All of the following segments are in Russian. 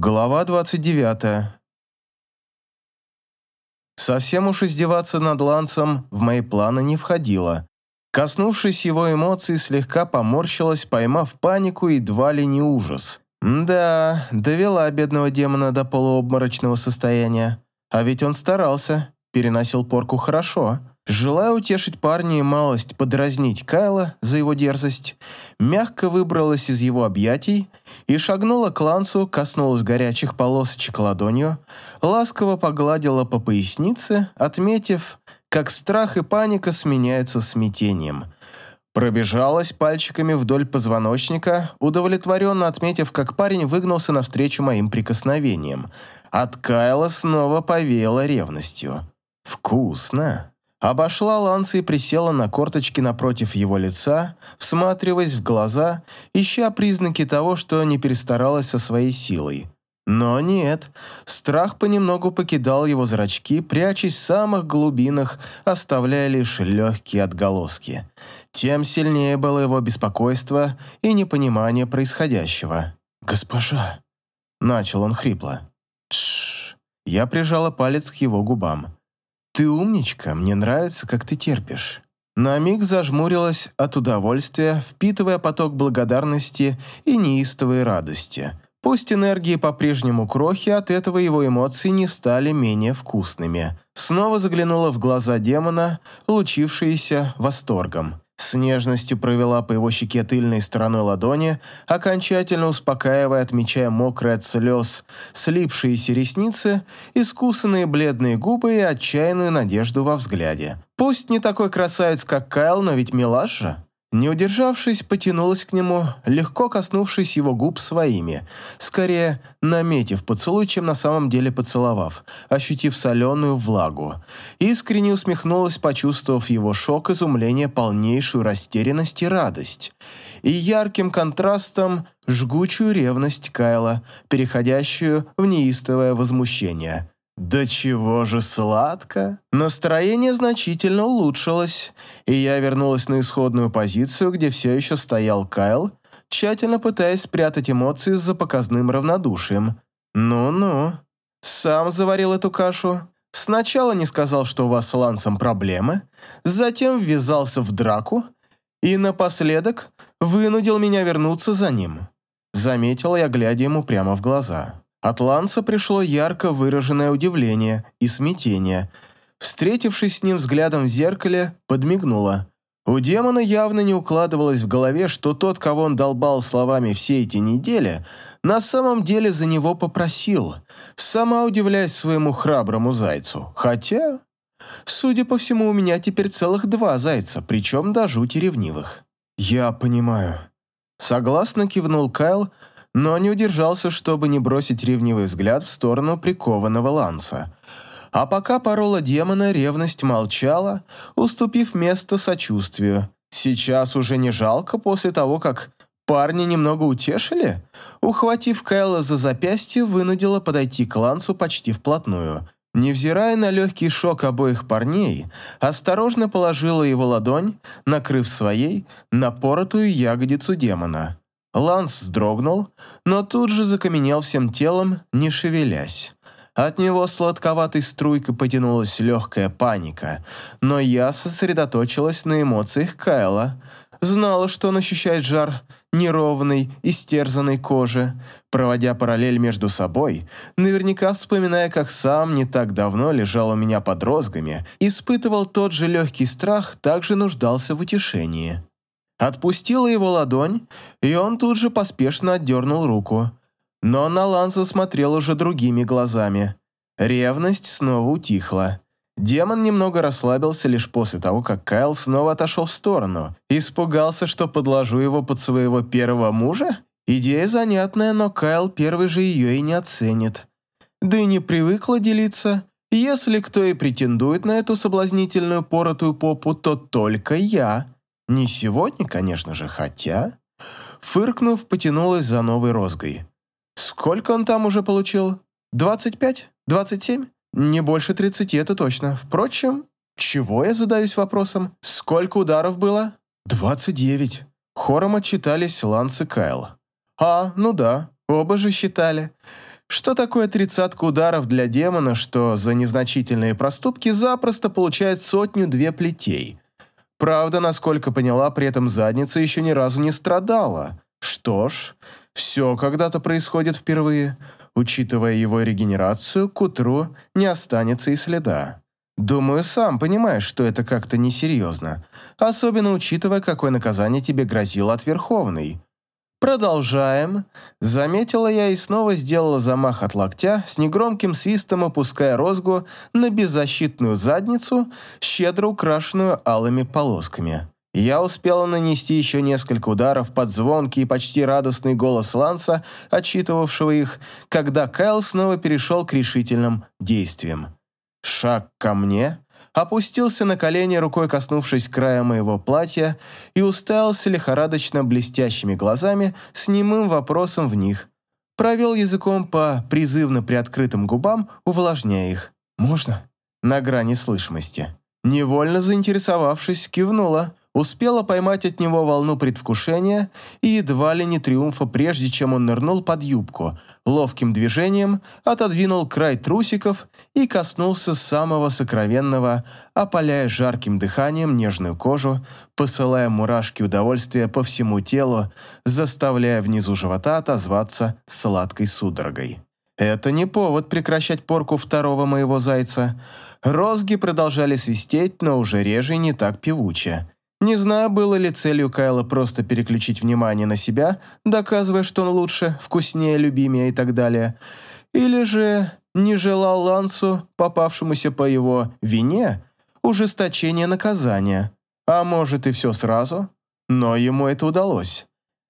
Глава 29. Совсем уж издеваться над Лансом в мои планы не входило. Коснувшись его эмоций, слегка поморщилась, поймав панику и едва ли не ужас. Да, довела бедного демона до полуобморочного состояния. А ведь он старался, переносил порку хорошо. Желая утешить парня и малость подразнить Кайла за его дерзость, мягко выбралась из его объятий и шагнула к Лансу, коснулась горячих полосочек ладонью, ласково погладила по пояснице, отметив, как страх и паника сменяются смятением. Пробежалась пальчиками вдоль позвоночника, удовлетворенно отметив, как парень выгнался навстречу моим прикосновениям. От Кайла снова повеяло ревностью. «Вкусно!» Обошла Ланса и присела на корточки напротив его лица, всматриваясь в глаза, ища признаки того, что не перестаралась со своей силой. Но нет, страх понемногу покидал его зрачки, прячась в самых глубинах, оставляя лишь легкие отголоски. Тем сильнее было его беспокойство и непонимание происходящего. «Госпожа!» — начал он хрипло. «Тш!» Я прижала палец к его губам. «Ты умничка, мне нравится, как ты терпишь». На миг зажмурилась от удовольствия, впитывая поток благодарности и неистовой радости. Пусть энергии по-прежнему крохи, от этого его эмоции не стали менее вкусными. Снова заглянула в глаза демона, лучившиеся восторгом. С нежностью провела по его щеке тыльной стороной ладони, окончательно успокаивая, отмечая мокрые от слез, слипшиеся ресницы, искусанные бледные губы и отчаянную надежду во взгляде. Пусть не такой красавец, как Кайл, но ведь милаш. Не удержавшись, потянулась к нему, легко коснувшись его губ своими, скорее наметив поцелуй, чем на самом деле поцеловав, ощутив соленую влагу. Искренне усмехнулась, почувствовав его шок, изумление, полнейшую растерянность и радость. И ярким контрастом жгучую ревность Кайла, переходящую в неистовое возмущение. Да чего же сладко! Настроение значительно улучшилось, и я вернулась на исходную позицию, где все еще стоял Кайл, тщательно пытаясь спрятать эмоции за показным равнодушием. Ну-ну. Сам заварил эту кашу. Сначала не сказал, что у вас с Лансом проблемы, затем ввязался в драку и напоследок вынудил меня вернуться за ним. Заметила я, глядя ему прямо в глаза. От Ланса пришло ярко выраженное удивление и смятение. Встретившись с ним взглядом в зеркале, подмигнула. У демона явно не укладывалось в голове, что тот, кого он долбал словами все эти недели, на самом деле за него попросил, сама удивляясь своему храброму зайцу. Хотя, судя по всему, у меня теперь целых два зайца, причем до жути ревнивых. «Я понимаю». Согласно кивнул Кайл, но не удержался, чтобы не бросить ревнивый взгляд в сторону прикованного ланса. А пока порола демона, ревность молчала, уступив место сочувствию. Сейчас уже не жалко после того, как парни немного утешили? Ухватив Кайла за запястье, вынудила подойти к лансу почти вплотную. Невзирая на легкий шок обоих парней, осторожно положила его ладонь, накрыв своей, на поротую ягодицу демона. Ланс вздрогнул, но тут же закаменел всем телом, не шевелясь. От него сладковатой струйкой потянулась легкая паника, но я сосредоточилась на эмоциях Кайла. Знала, что он ощущает жар неровной, истерзанной кожи, проводя параллель между собой, наверняка вспоминая, как сам не так давно лежал у меня под розгами, испытывал тот же легкий страх, также нуждался в утешении. Отпустила его ладонь, и он тут же поспешно отдернул руку. Но на Ланса смотрел уже другими глазами. Ревность снова утихла. Демон немного расслабился лишь после того, как Кайл снова отошел в сторону. Испугался, что подложу его под своего первого мужа? Идея занятная, но Кайл первый же ее и не оценит. Да и не привыкла делиться. Если кто и претендует на эту соблазнительную поротую попу, то только я. Не сегодня, конечно же, хотя... Фыркнув, потянулась за новой розгой. Сколько он там уже получил? Двадцать пять? Двадцать семь? Не больше тридцати, это точно. Впрочем, чего я задаюсь вопросом? Сколько ударов было? Двадцать девять. Хором отчитались Ланс и Кайл. А, ну да, оба же считали. Что такое тридцатка ударов для демона, что за незначительные проступки запросто получает сотню-две плетей? Правда, насколько поняла, при этом задница еще ни разу не страдала. Что ж, все когда-то происходит впервые. Учитывая его регенерацию, к утру не останется и следа. Думаю, сам понимаешь, что это как-то несерьезно. Особенно учитывая, какое наказание тебе грозило от Верховной. Продолжаем. Заметила я и снова сделала замах от локтя, с негромким свистом опуская розгу на беззащитную задницу, щедро украшенную алыми полосками. Я успела нанести еще несколько ударов под звонкий и почти радостный голос Ланса, отчитывавшего их, когда Кайл снова перешел к решительным действиям. Шаг ко мне, опустился на колени, рукой коснувшись края моего платья, и уставился лихорадочно блестящими глазами с немым вопросом в них. Провел языком по призывно приоткрытым губам, увлажняя их. «Можно?» На грани слышимости. Невольно заинтересовавшись, кивнула успела поймать от него волну предвкушения и едва ли не триумфа, прежде чем он нырнул под юбку, ловким движением отодвинул край трусиков и коснулся самого сокровенного, опаляя жарким дыханием нежную кожу, посылая мурашки удовольствия по всему телу, заставляя внизу живота отозваться сладкой судорогой. Это не повод прекращать порку второго моего зайца. Розги продолжали свистеть, но уже реже и не так певуче. Не знаю, было ли целью Кайла просто переключить внимание на себя, доказывая, что он лучше, вкуснее, любимее и так далее, или же не желал Лансу, попавшемуся по его вине, ужесточения наказания. А может и все сразу? Но ему это удалось.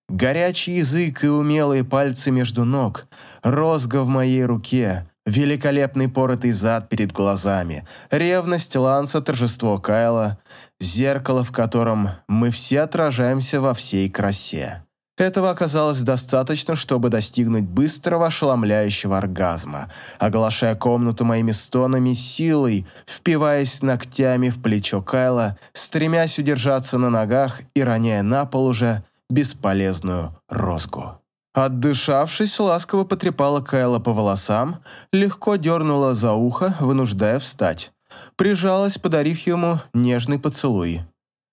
Горячий язык и умелые пальцы между ног, розга в моей руке, великолепный поротый зад перед глазами, ревность Ланса, торжество Кайла, зеркало, в котором мы все отражаемся во всей красе. Этого оказалось достаточно, чтобы достигнуть быстрого ошеломляющего оргазма, оглашая комнату моими стонами силой, впиваясь ногтями в плечо Кайла, стремясь удержаться на ногах и роняя на пол уже бесполезную розгу. Отдышавшись, ласково потрепала Кайла по волосам, легко дернула за ухо, вынуждая встать. Прижалась, подарив ему нежный поцелуй.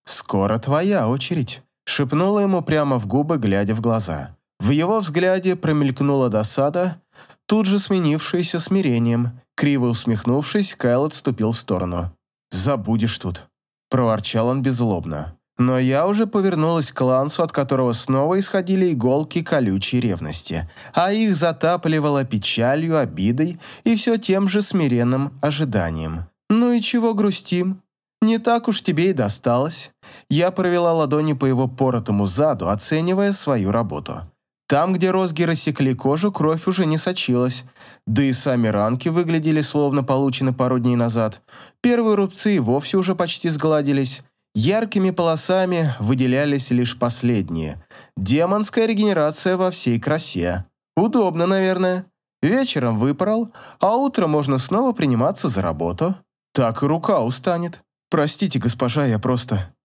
«Скоро твоя очередь», — шепнула ему прямо в губы, глядя в глаза. В его взгляде промелькнула досада, тут же сменившаяся смирением. Криво усмехнувшись, Кайл отступил в сторону. «Забудешь тут», — проворчал он беззлобно. Но я уже повернулась к Лансу, от которого снова исходили иголки колючей ревности, а их затапливало печалью, обидой и все тем же смиренным ожиданием. «Ну и чего грустим? Не так уж тебе и досталось». Я провела ладони по его поротому заду, оценивая свою работу. Там, где розги рассекли кожу, кровь уже не сочилась, да и сами ранки выглядели словно получены пару дней назад. Первые рубцы и вовсе уже почти сгладились. Яркими полосами выделялись лишь последние. Демонская регенерация во всей красе. Удобно, наверное. Вечером выпорол, а утром можно снова приниматься за работу. Так и рука устанет. Простите, госпожа, я просто...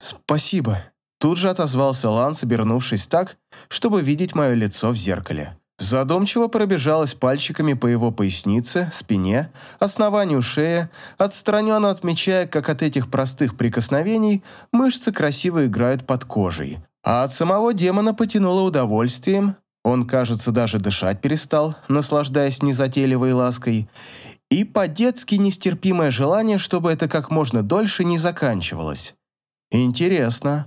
Спасибо. Тут же отозвался Ланс, обернувшись так, чтобы видеть мое лицо в зеркале. Задумчиво пробежалась пальчиками по его пояснице, спине, основанию шеи, отстраненно отмечая, как от этих простых прикосновений мышцы красиво играют под кожей. А от самого демона потянуло удовольствием, он, кажется, даже дышать перестал, наслаждаясь незатейливой лаской, и по-детски нестерпимое желание, чтобы это как можно дольше не заканчивалось. Интересно,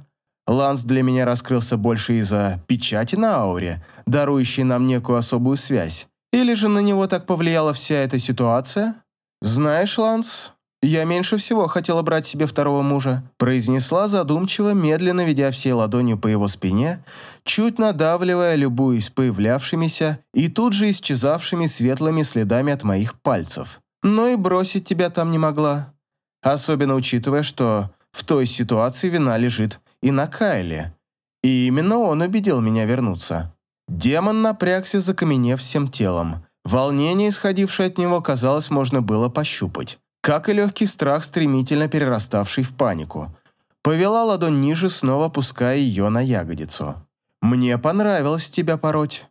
Ланс для меня раскрылся больше из-за печати на ауре, дарующей нам некую особую связь. Или же на него так повлияла вся эта ситуация? Знаешь, Ланс, я меньше всего хотела брать себе второго мужа, произнесла задумчиво, медленно ведя всей ладонью по его спине, чуть надавливая, любуясь появлявшимися и тут же исчезавшими светлыми следами от моих пальцев. Но и бросить тебя там не могла. Особенно учитывая, что в той ситуации вина лежит и на Кайле. И именно он убедил меня вернуться. Демон напрягся, закаменев всем телом. Волнение, исходившее от него, казалось, можно было пощупать. Как и легкий страх, стремительно перераставший в панику. Повела ладонь ниже, снова пуская ее на ягодицу. «Мне понравилось тебя пороть.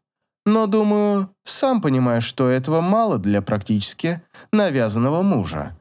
но, думаю, сам понимаешь, что этого мало для практически навязанного мужа.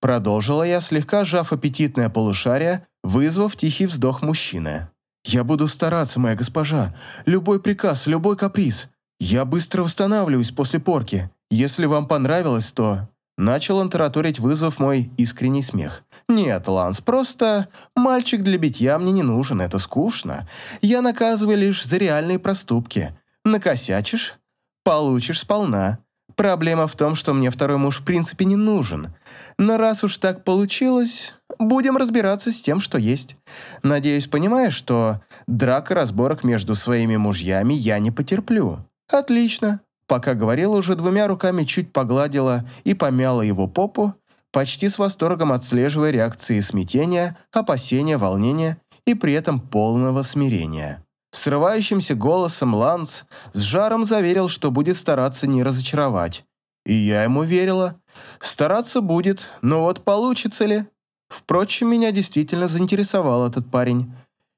Продолжила я, слегка сжав аппетитное полушарие, вызвав тихий вздох мужчины. «Я буду стараться, моя госпожа. Любой приказ, любой каприз. Я быстро восстанавливаюсь после порки. Если вам понравилось, то...» Начал он тараторить, вызвав мой искренний смех. «Нет, Ланс, просто мальчик для битья мне не нужен, это скучно. Я наказываю лишь за реальные проступки. Накосячишь – получишь сполна. Проблема в том, что мне второй муж в принципе не нужен. Но раз уж так получилось, будем разбираться с тем, что есть. Надеюсь, понимаешь, что драк и разборок между своими мужьями я не потерплю. Отлично. Пока говорила, уже двумя руками чуть погладила и помяла его попу, почти с восторгом отслеживая реакции смятения, опасения, волнения и при этом полного смирения. Срывающимся голосом Ланс с жаром заверил, что будет стараться не разочаровать. И я ему верила. Стараться будет, но вот получится ли? Впрочем, меня действительно заинтересовал этот парень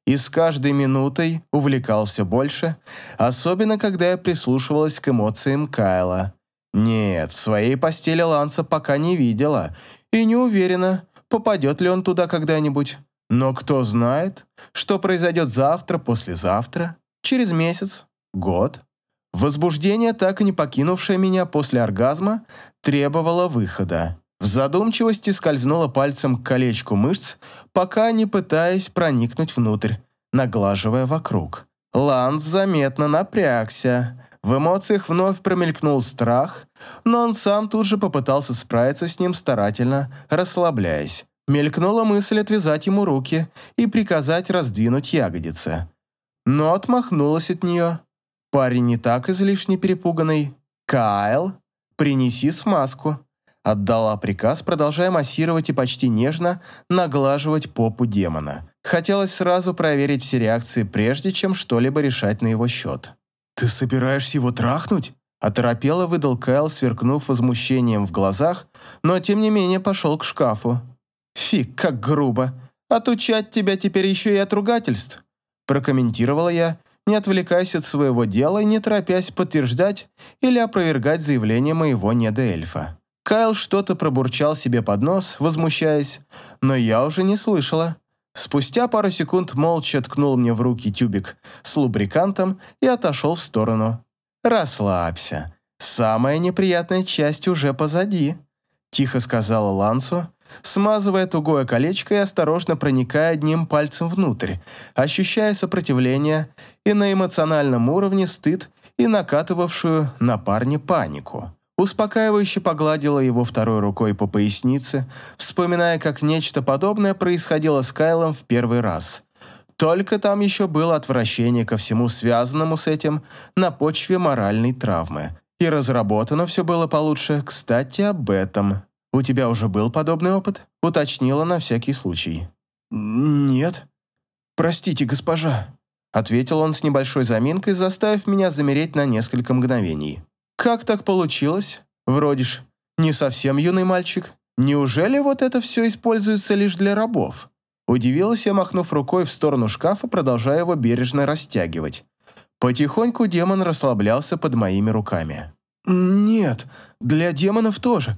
и с каждой минутой увлекал все больше, особенно когда я прислушивалась к эмоциям Кайла. Нет, в своей постели Ланса пока не видела и не уверена, попадет ли он туда когда-нибудь. Но кто знает, что произойдет завтра, послезавтра, через месяц, год. Возбуждение, так и не покинувшее меня после оргазма, требовало выхода. В задумчивости скользнула пальцем к колечку мышц, пока не пытаясь проникнуть внутрь, наглаживая вокруг. Ланс заметно напрягся. В эмоциях вновь промелькнул страх, но он сам тут же попытался справиться с ним старательно, расслабляясь. Мелькнула мысль отвязать ему руки и приказать раздвинуть ягодицы. Но отмахнулась от нее. Парень не так излишне перепуганный. «Кайл, принеси смазку», Отдала приказ, продолжая массировать и почти нежно наглаживать попу демона. Хотелось сразу проверить все реакции, прежде чем что-либо решать на его счет. «Ты собираешься его трахнуть?» Оторопело выдал Кайл, сверкнув возмущением в глазах, но тем не менее пошел к шкафу. «Фиг, как грубо! Отучать тебя теперь еще и от ругательств!» Прокомментировала я, не отвлекаясь от своего дела и не торопясь подтверждать или опровергать заявление моего недоэльфа. Кайл что-то пробурчал себе под нос, возмущаясь, но я уже не слышала. Спустя пару секунд молча ткнул мне в руки тюбик с лубрикантом и отошел в сторону. «Расслабься. Самая неприятная часть уже позади», – тихо сказала Лансу, смазывая тугое колечко и осторожно проникая одним пальцем внутрь, ощущая сопротивление и на эмоциональном уровне стыд и накатывавшую на парня панику. Успокаивающе погладила его второй рукой по пояснице, вспоминая, как нечто подобное происходило с Кайлом в первый раз. Только там еще было отвращение ко всему связанному с этим на почве моральной травмы. И разработано все было получше. Кстати, об этом. «У тебя уже был подобный опыт?» Уточнила на всякий случай. «Нет. Простите, госпожа», — ответил он с небольшой заминкой, заставив меня замереть на несколько мгновений. Как так получилось? Вроде ж, не совсем юный мальчик. Неужели вот это все используется лишь для рабов? Удивилась я, махнув рукой в сторону шкафа, продолжая его бережно растягивать. Потихоньку демон расслаблялся под моими руками. «Нет, для демонов тоже.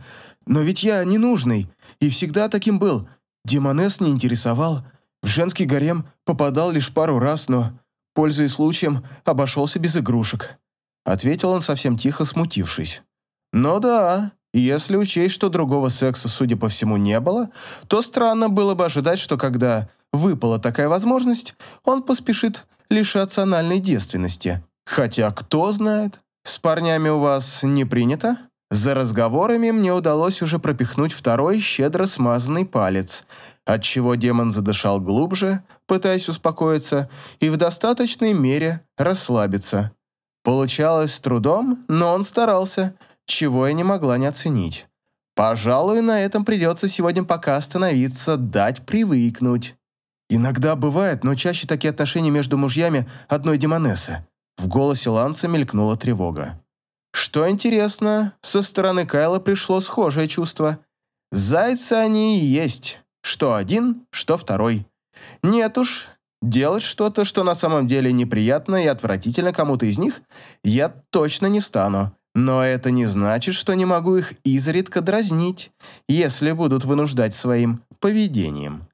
Но ведь я ненужный, и всегда таким был. Демонес не интересовал. В женский гарем попадал лишь пару раз, но, пользуясь случаем, обошелся без игрушек ответил он совсем тихо, смутившись. «Ну да, если учесть, что другого секса, судя по всему, не было, то странно было бы ожидать, что когда выпала такая возможность, он поспешит лишаться анальной девственности. Хотя, кто знает, с парнями у вас не принято?» За разговорами мне удалось уже пропихнуть второй щедро смазанный палец, отчего демон задышал глубже, пытаясь успокоиться и в достаточной мере расслабиться. Получалось с трудом, но он старался, чего я не могла не оценить. Пожалуй, на этом придется сегодня пока остановиться, дать привыкнуть. Иногда бывает, но чаще такие отношения между мужьями одной демонессы. В голосе Ланса мелькнула тревога. Что интересно, со стороны Кайла пришло схожее чувство. Зайцы они и есть. Что один, что второй. Нет уж, Делать что-то, что на самом деле неприятно и отвратительно кому-то из них, я точно не стану. Но это не значит, что не могу их изредка дразнить, если будут вынуждать своим поведением.